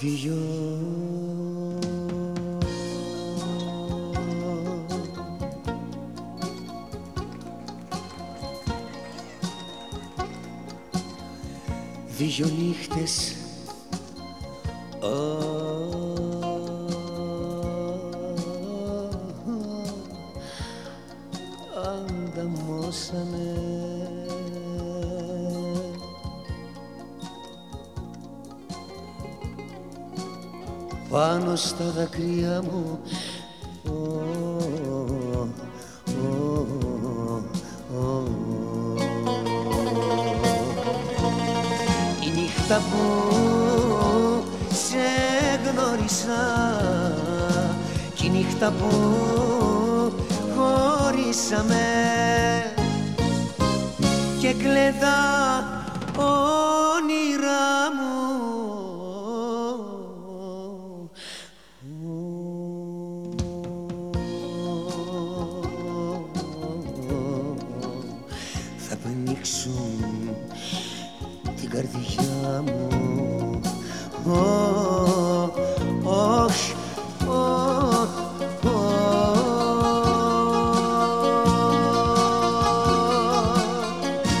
δυο Δυο νύχτες ανταμώσανε πάνω στα δακρύα μου. Η νύχτα που σε γνώρισα κι η νύχτα που χωρίσαμε. Και κλαίδα θα πνίξουν την καρδιά μου